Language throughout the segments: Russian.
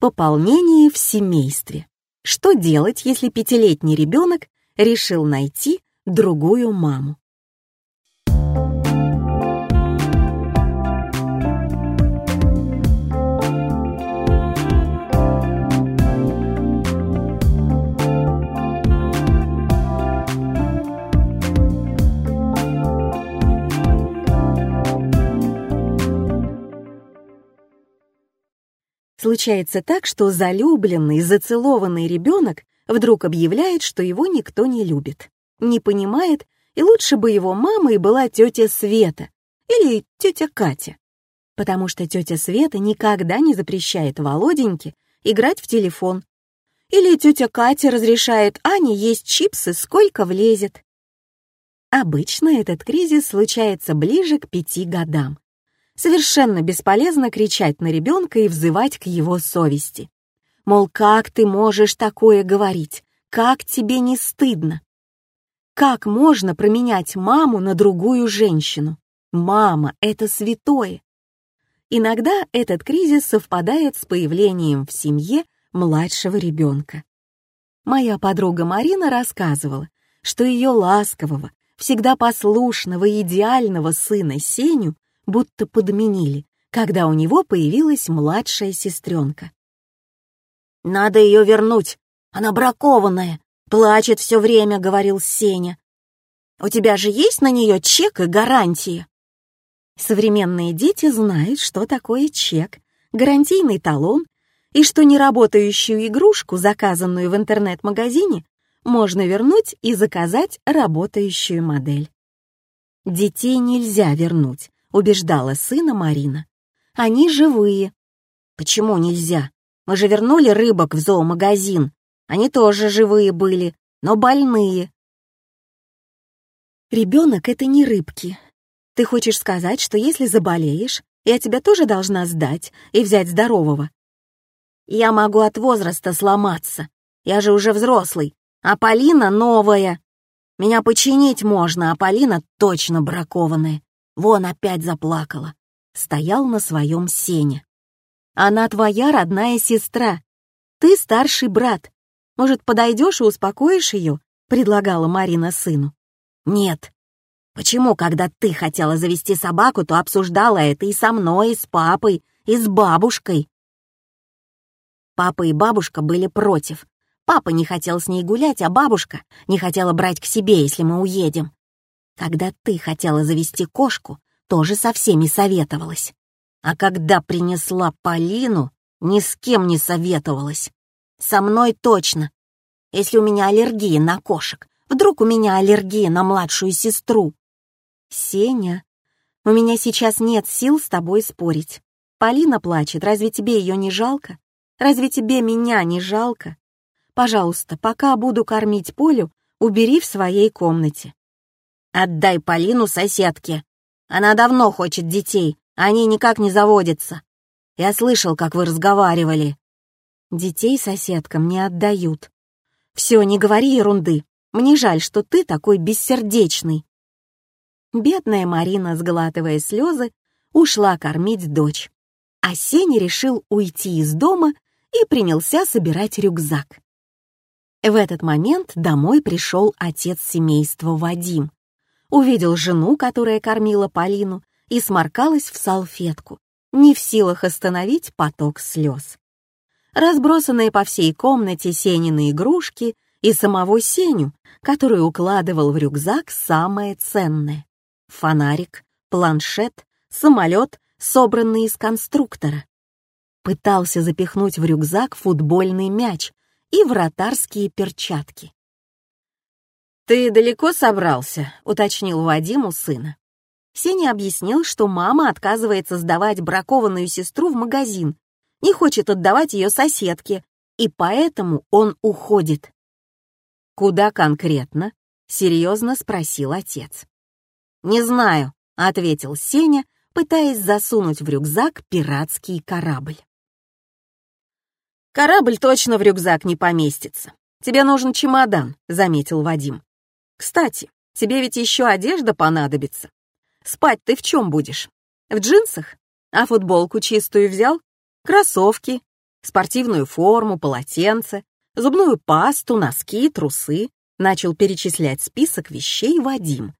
Пополнение в семействе. Что делать, если пятилетний ребенок решил найти другую маму? Случается так, что залюбленный, зацелованный ребенок вдруг объявляет, что его никто не любит, не понимает, и лучше бы его мамой была тетя Света или тетя Катя. Потому что тетя Света никогда не запрещает Володеньке играть в телефон. Или тетя Катя разрешает Ане есть чипсы, сколько влезет. Обычно этот кризис случается ближе к пяти годам, Совершенно бесполезно кричать на ребенка и взывать к его совести. Мол, как ты можешь такое говорить? Как тебе не стыдно? Как можно променять маму на другую женщину? Мама — это святое. Иногда этот кризис совпадает с появлением в семье младшего ребенка. Моя подруга Марина рассказывала, что ее ласкового, всегда послушного и идеального сына Сеню будто подменили, когда у него появилась младшая сестренка. «Надо ее вернуть, она бракованная, плачет все время», — говорил Сеня. «У тебя же есть на нее чек и гарантия?» Современные дети знают, что такое чек, гарантийный талон, и что неработающую игрушку, заказанную в интернет-магазине, можно вернуть и заказать работающую модель. Детей нельзя вернуть, убеждала сына Марина. «Они живые». «Почему нельзя? Мы же вернули рыбок в зоомагазин. Они тоже живые были, но больные». «Ребенок — это не рыбки. Ты хочешь сказать, что если заболеешь, я тебя тоже должна сдать и взять здорового?» «Я могу от возраста сломаться. Я же уже взрослый, а Полина новая. Меня починить можно, а Полина точно бракованная. Вон опять заплакала. Стоял на своем сене. Она твоя родная сестра. Ты старший брат. Может, подойдешь и успокоишь ее? Предлагала Марина сыну. Нет. Почему, когда ты хотела завести собаку, то обсуждала это и со мной, и с папой, и с бабушкой? Папа и бабушка были против. Папа не хотел с ней гулять, а бабушка не хотела брать к себе, если мы уедем. Когда ты хотела завести кошку, тоже со всеми советовалась. А когда принесла Полину, ни с кем не советовалась. Со мной точно. Если у меня аллергия на кошек, вдруг у меня аллергия на младшую сестру. Сеня, у меня сейчас нет сил с тобой спорить. Полина плачет, разве тебе ее не жалко? Разве тебе меня не жалко? Пожалуйста, пока буду кормить Полю, убери в своей комнате. Отдай Полину соседке. Она давно хочет детей, а они никак не заводятся. Я слышал, как вы разговаривали. Детей соседкам не отдают. Все, не говори ерунды. Мне жаль, что ты такой бессердечный. Бедная Марина, сглатывая слезы, ушла кормить дочь. А Сеня решил уйти из дома и принялся собирать рюкзак. В этот момент домой пришел отец семейства Вадим увидел жену, которая кормила Полину, и сморкалась в салфетку, не в силах остановить поток слез. Разбросанные по всей комнате Сенины игрушки и самого Сеню, который укладывал в рюкзак самое ценное — фонарик, планшет, самолет, собранный из конструктора. Пытался запихнуть в рюкзак футбольный мяч и вратарские перчатки. «Ты далеко собрался?» — уточнил Вадим у сына. Сеня объяснил, что мама отказывается сдавать бракованную сестру в магазин, не хочет отдавать ее соседке, и поэтому он уходит. «Куда конкретно?» — серьезно спросил отец. «Не знаю», — ответил Сеня, пытаясь засунуть в рюкзак пиратский корабль. «Корабль точно в рюкзак не поместится. Тебе нужен чемодан», — заметил Вадим. Кстати, тебе ведь еще одежда понадобится. Спать ты в чем будешь? В джинсах? А футболку чистую взял? Кроссовки? спортивную форму, полотенце, зубную пасту, носки, трусы. Начал перечислять список вещей Вадим.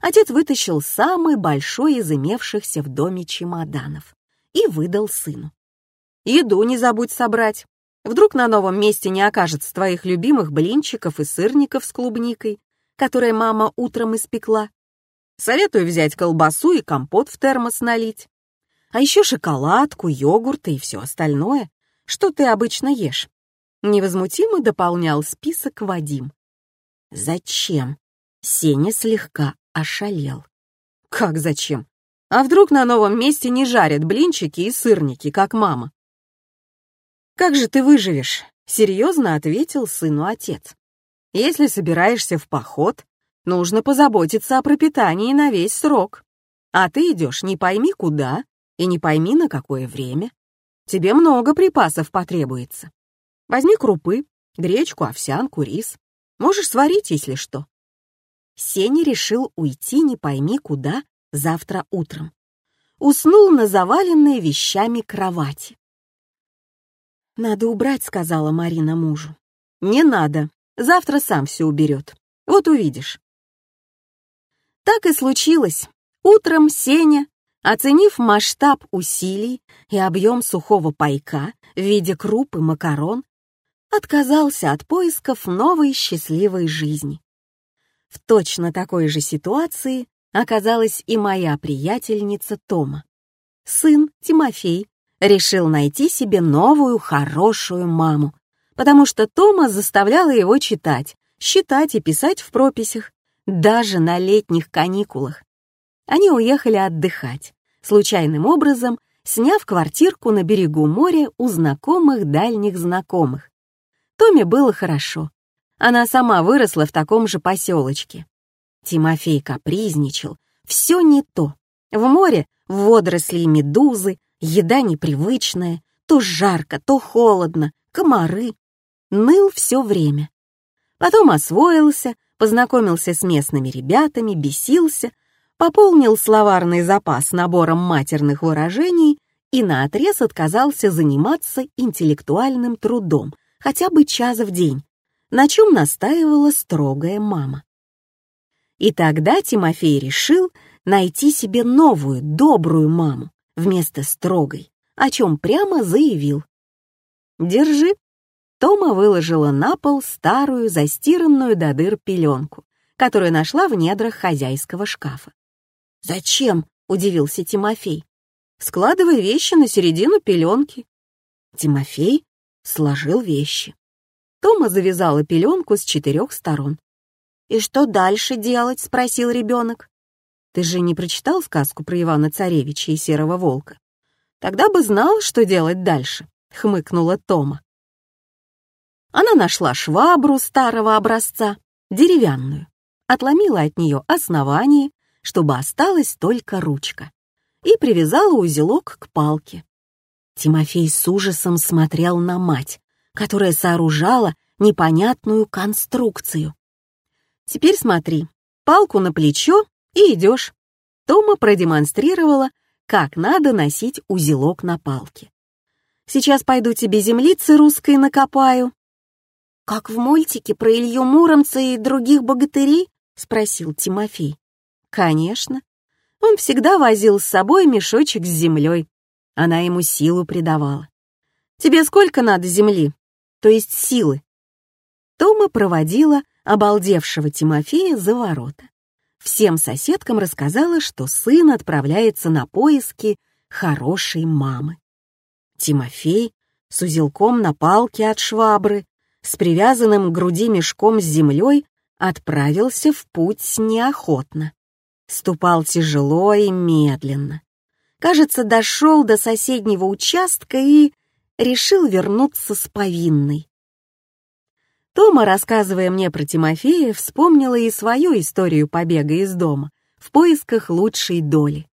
Отец вытащил самый большой из имевшихся в доме чемоданов и выдал сыну. «Еду не забудь собрать. Вдруг на новом месте не окажется твоих любимых блинчиков и сырников с клубникой, которые мама утром испекла. Советую взять колбасу и компот в термос налить. А еще шоколадку, йогурты и все остальное, что ты обычно ешь. Невозмутимо дополнял список Вадим. Зачем? Сеня слегка ошалел. Как зачем? А вдруг на новом месте не жарят блинчики и сырники, как мама? Как же ты выживешь? Серьезно ответил сыну отец. Если собираешься в поход, нужно позаботиться о пропитании на весь срок. А ты идешь не пойми куда и не пойми на какое время. Тебе много припасов потребуется. Возьми крупы, гречку, овсянку, рис. Можешь сварить, если что. Сеня решил уйти не пойми куда завтра утром. Уснул на заваленной вещами кровати. «Надо убрать», — сказала Марина мужу. «Не надо. Завтра сам все уберет. Вот увидишь». Так и случилось. Утром Сеня, оценив масштаб усилий и объем сухого пайка в виде круп и макарон, отказался от поисков новой счастливой жизни. В точно такой же ситуации оказалась и моя приятельница Тома. Сын Тимофей решил найти себе новую хорошую маму, потому что Тома заставляла его читать, считать и писать в прописях, даже на летних каникулах. Они уехали отдыхать, случайным образом сняв квартирку на берегу моря у знакомых дальних знакомых. Томе было хорошо. Она сама выросла в таком же поселочке. Тимофей капризничал. Все не то. В море водоросли и медузы, еда непривычная, то жарко, то холодно, комары ныл все время. Потом освоился, познакомился с местными ребятами, бесился, пополнил словарный запас набором матерных выражений и наотрез отказался заниматься интеллектуальным трудом хотя бы час в день, на чем настаивала строгая мама. И тогда Тимофей решил найти себе новую, добрую маму вместо строгой, о чем прямо заявил. «Держи, Тома выложила на пол старую, застиранную до дыр пеленку, которую нашла в недрах хозяйского шкафа. «Зачем?» — удивился Тимофей. «Складывай вещи на середину пеленки». Тимофей сложил вещи. Тома завязала пеленку с четырех сторон. «И что дальше делать?» — спросил ребенок. «Ты же не прочитал сказку про Ивана Царевича и Серого Волка? Тогда бы знал, что делать дальше», — хмыкнула Тома. Она нашла швабру старого образца, деревянную, отломила от нее основание, чтобы осталась только ручка, и привязала узелок к палке. Тимофей с ужасом смотрел на мать, которая сооружала непонятную конструкцию. «Теперь смотри, палку на плечо и идешь». Тома продемонстрировала, как надо носить узелок на палке. «Сейчас пойду тебе землицы русской накопаю, «Как в мультике про Илью Муромца и других богатырей?» — спросил Тимофей. «Конечно. Он всегда возил с собой мешочек с землей. Она ему силу придавала. Тебе сколько надо земли? То есть силы?» Тома проводила обалдевшего Тимофея за ворота. Всем соседкам рассказала, что сын отправляется на поиски хорошей мамы. Тимофей с узелком на палке от швабры с привязанным к груди мешком с землей отправился в путь неохотно. Ступал тяжело и медленно. Кажется, дошел до соседнего участка и решил вернуться с повинной. Тома, рассказывая мне про Тимофея, вспомнила и свою историю побега из дома в поисках лучшей доли.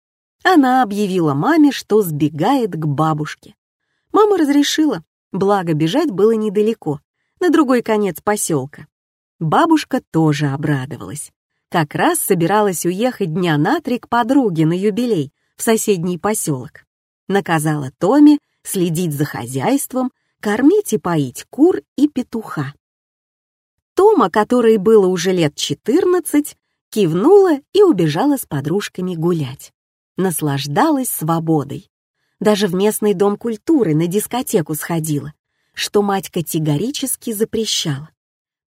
Она объявила маме, что сбегает к бабушке. Мама разрешила, благо бежать было недалеко, на другой конец поселка. Бабушка тоже обрадовалась. Как раз собиралась уехать дня на три к подруге на юбилей в соседний поселок. Наказала Томе следить за хозяйством, кормить и поить кур и петуха. Тома, которой было уже лет 14, кивнула и убежала с подружками гулять. Наслаждалась свободой. Даже в местный дом культуры на дискотеку сходила, что мать категорически запрещала.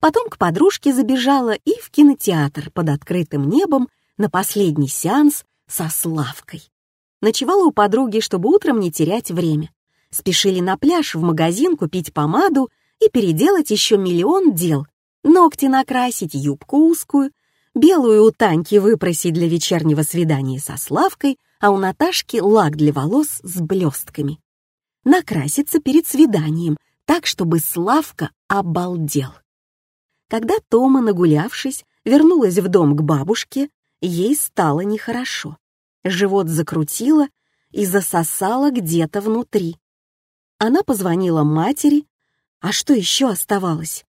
Потом к подружке забежала и в кинотеатр под открытым небом на последний сеанс со Славкой. Ночевала у подруги, чтобы утром не терять время. Спешили на пляж, в магазин купить помаду и переделать еще миллион дел. Ногти накрасить, юбку узкую, белую у Таньки выпросить для вечернего свидания со Славкой, а у Наташки лак для волос с блестками. Накраситься перед свиданием, так, чтобы Славка обалдел. Когда Тома, нагулявшись, вернулась в дом к бабушке, ей стало нехорошо. Живот закрутило и засосало где-то внутри. Она позвонила матери, а что еще оставалось?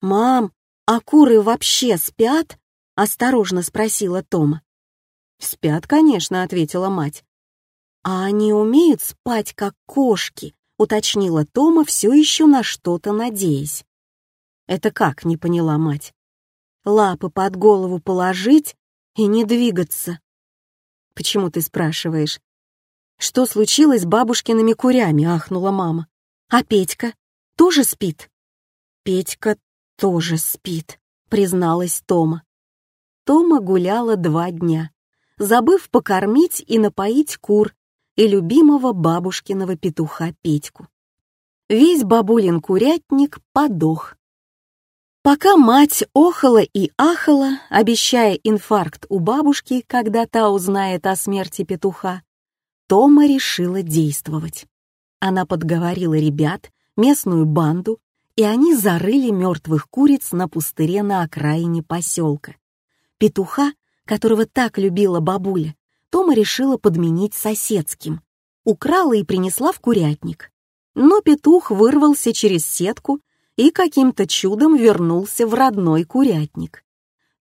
«Мам, а куры вообще спят?» — осторожно спросила Тома. «Спят, конечно», — ответила мать. «А они умеют спать, как кошки», — уточнила Тома, все еще на что-то надеясь. «Это как?» — не поняла мать. «Лапы под голову положить и не двигаться». «Почему ты спрашиваешь?» «Что случилось с бабушкиными курями?» — ахнула мама. «А Петька тоже спит?» «Петька тоже спит», — призналась Тома. Тома гуляла два дня, забыв покормить и напоить кур и любимого бабушкиного петуха Петьку. Весь бабулин курятник подох. Пока мать охала и ахала, обещая инфаркт у бабушки, когда та узнает о смерти петуха, Тома решила действовать. Она подговорила ребят, местную банду, и они зарыли мертвых куриц на пустыре на окраине поселка. Петуха, которого так любила бабуля, Тома решила подменить соседским. Украла и принесла в курятник. Но петух вырвался через сетку и каким-то чудом вернулся в родной курятник.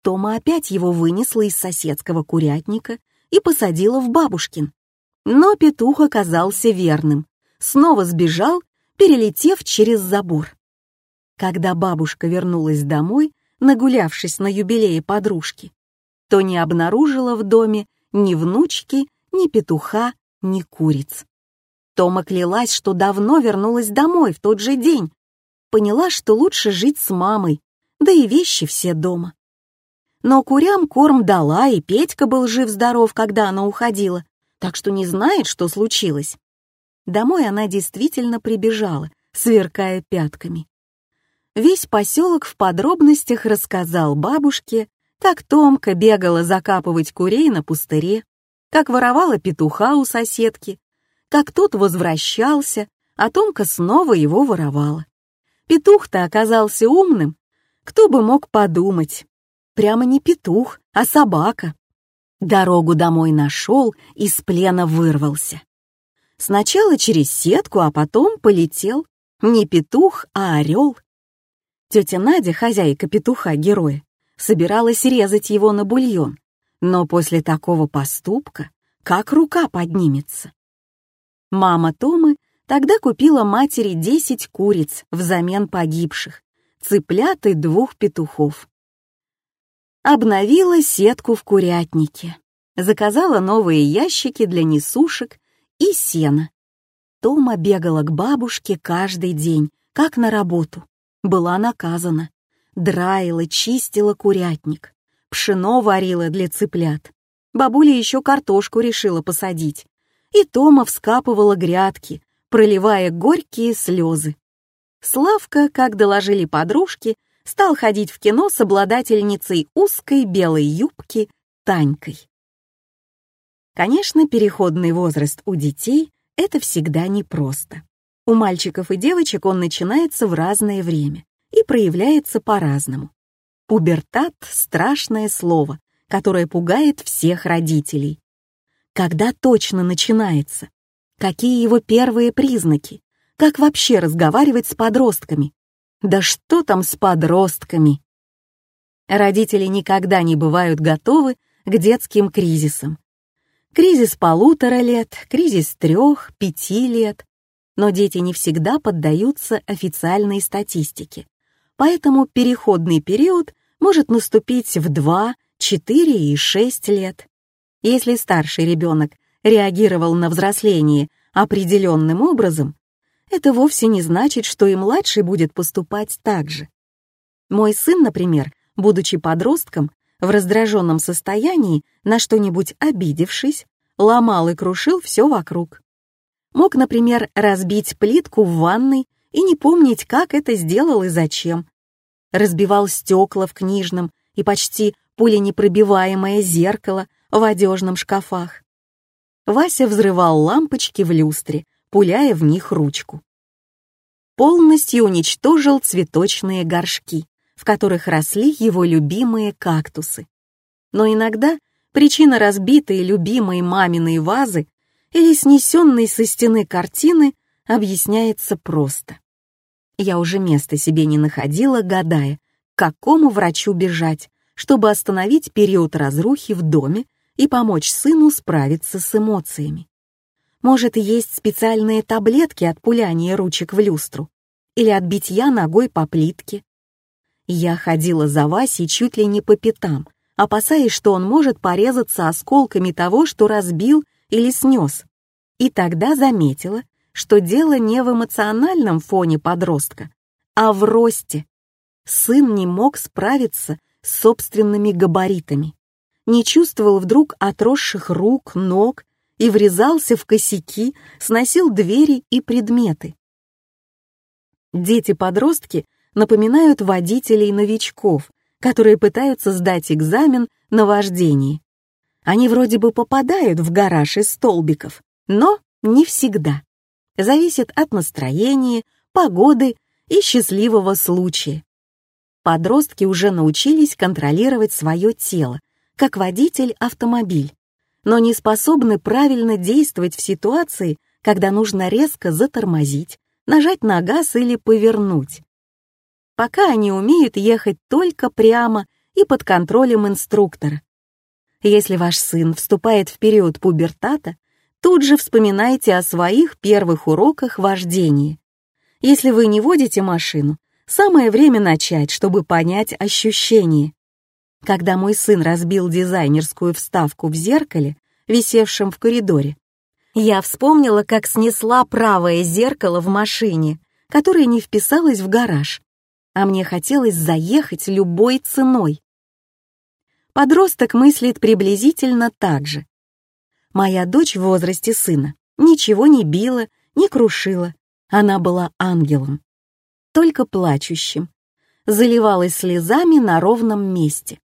Тома опять его вынесла из соседского курятника и посадила в бабушкин. Но петух оказался верным, снова сбежал, перелетев через забор. Когда бабушка вернулась домой, нагулявшись на юбилее подружки, то не обнаружила в доме ни внучки, ни петуха, ни куриц. Тома клялась, что давно вернулась домой в тот же день. Поняла, что лучше жить с мамой, да и вещи все дома. Но курям корм дала, и Петька был жив-здоров, когда она уходила, так что не знает, что случилось. Домой она действительно прибежала, сверкая пятками. Весь поселок в подробностях рассказал бабушке, как Томка бегала закапывать курей на пустыре, как воровала петуха у соседки, как тот возвращался, а Томка снова его воровала. Петух-то оказался умным, кто бы мог подумать. Прямо не петух, а собака. Дорогу домой нашел, и с плена вырвался. Сначала через сетку, а потом полетел. Не петух, а орел. Тетя Надя, хозяйка петуха-героя, собиралась резать его на бульон, но после такого поступка как рука поднимется? Мама Томы тогда купила матери 10 куриц взамен погибших, цыплят и двух петухов. Обновила сетку в курятнике, заказала новые ящики для несушек и сена. Тома бегала к бабушке каждый день, как на работу была наказана. Драила, чистила курятник, пшено варила для цыплят. Бабуля еще картошку решила посадить. И Тома вскапывала грядки, проливая горькие слезы. Славка, как доложили подружки, стал ходить в кино с обладательницей узкой белой юбки Танькой. Конечно, переходный возраст у детей — это всегда непросто. У мальчиков и девочек он начинается в разное время и проявляется по-разному. Пубертат — страшное слово, которое пугает всех родителей. Когда точно начинается? Какие его первые признаки? Как вообще разговаривать с подростками? Да что там с подростками? Родители никогда не бывают готовы к детским кризисам. Кризис полутора лет, кризис трех, пяти лет, но дети не всегда поддаются официальной статистике. Поэтому переходный период может наступить в 2, 4 и 6 лет. Если старший ребенок реагировал на взросление определенным образом, это вовсе не значит, что и младший будет поступать так же. Мой сын, например, будучи подростком, в раздраженном состоянии, на что-нибудь обидевшись, ломал и крушил все вокруг. Мог, например, разбить плитку в ванной и не помнить, как это сделал и зачем. Разбивал стекла в книжном и почти пуленепробиваемое зеркало в одежном шкафах. Вася взрывал лампочки в люстре, пуляя в них ручку. Полностью уничтожил цветочные горшки, в которых росли его любимые кактусы. Но иногда причина разбитой любимой маминой вазы или снесенной со стены картины объясняется просто. Я уже места себе не находила, гадая, к какому врачу бежать, чтобы остановить период разрухи в доме и помочь сыну справиться с эмоциями. Может, есть специальные таблетки от пуляния ручек в люстру или от битья ногой по плитке. Я ходила за Васей чуть ли не по пятам, опасаясь, что он может порезаться осколками того, что разбил или снес. И тогда заметила, что дело не в эмоциональном фоне подростка, а в росте. Сын не мог справиться с собственными габаритами не чувствовал вдруг отросших рук, ног и врезался в косяки, сносил двери и предметы. Дети-подростки напоминают водителей-новичков, которые пытаются сдать экзамен на вождение. Они вроде бы попадают в гараж из столбиков, но не всегда. Зависит от настроения, погоды и счастливого случая. Подростки уже научились контролировать свое тело, как водитель автомобиль, но не способны правильно действовать в ситуации, когда нужно резко затормозить, нажать на газ или повернуть. Пока они умеют ехать только прямо и под контролем инструктора. Если ваш сын вступает в период пубертата, тут же вспоминайте о своих первых уроках вождения. Если вы не водите машину, самое время начать, чтобы понять ощущения. Когда мой сын разбил дизайнерскую вставку в зеркале, висевшем в коридоре, я вспомнила, как снесла правое зеркало в машине, которое не вписалось в гараж, а мне хотелось заехать любой ценой. Подросток мыслит приблизительно так же. Моя дочь в возрасте сына ничего не била, не крушила. Она была ангелом, только плачущим, заливалась слезами на ровном месте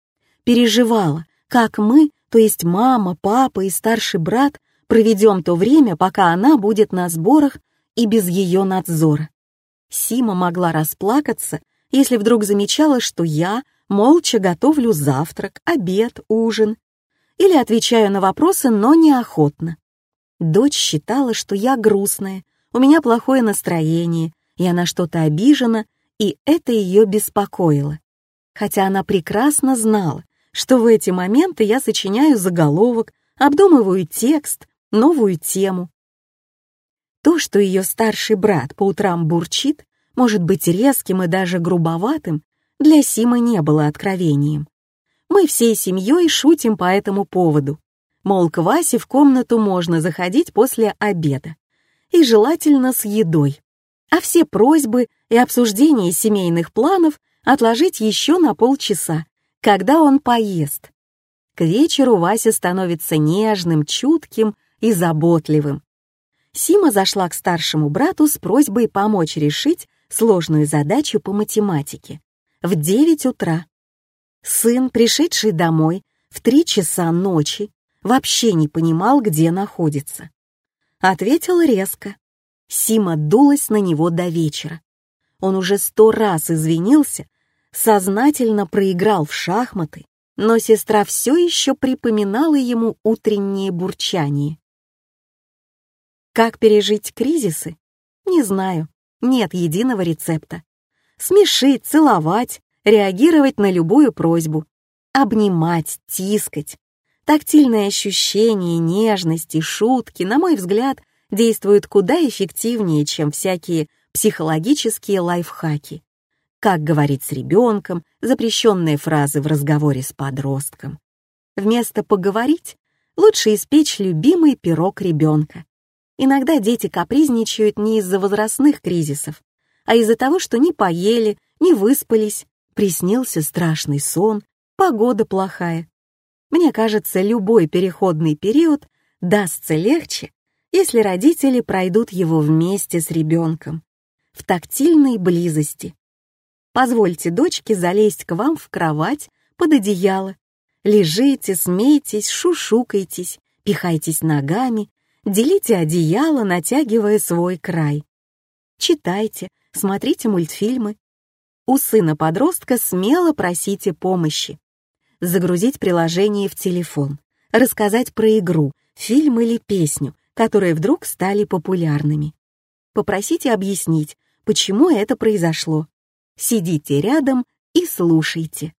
переживала, как мы, то есть мама, папа и старший брат, проведем то время, пока она будет на сборах и без ее надзора. Сима могла расплакаться, если вдруг замечала, что я молча готовлю завтрак, обед, ужин или отвечаю на вопросы, но неохотно. Дочь считала, что я грустная, у меня плохое настроение, я на что-то обижена, и это ее беспокоило. Хотя она прекрасно знала, что в эти моменты я сочиняю заголовок, обдумываю текст, новую тему. То, что ее старший брат по утрам бурчит, может быть резким и даже грубоватым, для Симы не было откровением. Мы всей семьей шутим по этому поводу. Мол, к Васе в комнату можно заходить после обеда. И желательно с едой. А все просьбы и обсуждения семейных планов отложить еще на полчаса, когда он поест. К вечеру Вася становится нежным, чутким и заботливым. Сима зашла к старшему брату с просьбой помочь решить сложную задачу по математике. В 9 утра. Сын, пришедший домой в 3 часа ночи, вообще не понимал, где находится. Ответил резко. Сима дулась на него до вечера. Он уже сто раз извинился, сознательно проиграл в шахматы, но сестра все еще припоминала ему утреннее бурчание. Как пережить кризисы? Не знаю, нет единого рецепта. Смешить, целовать, реагировать на любую просьбу, обнимать, тискать. Тактильные ощущения, нежности, шутки, на мой взгляд, действуют куда эффективнее, чем всякие психологические лайфхаки. Как говорить с ребенком, запрещенные фразы в разговоре с подростком. Вместо «поговорить» лучше испечь любимый пирог ребенка. Иногда дети капризничают не из-за возрастных кризисов, а из-за того, что не поели, не выспались, приснился страшный сон, погода плохая. Мне кажется, любой переходный период дастся легче, если родители пройдут его вместе с ребенком, в тактильной близости. Позвольте дочке залезть к вам в кровать под одеяло. Лежите, смейтесь, шушукайтесь, пихайтесь ногами, делите одеяло, натягивая свой край. Читайте, смотрите мультфильмы. У сына-подростка смело просите помощи. Загрузить приложение в телефон, рассказать про игру, фильм или песню, которые вдруг стали популярными. Попросите объяснить, почему это произошло. Сидите рядом и слушайте.